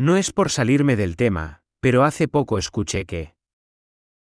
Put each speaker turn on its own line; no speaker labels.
No es por salirme del tema, pero hace poco escuché que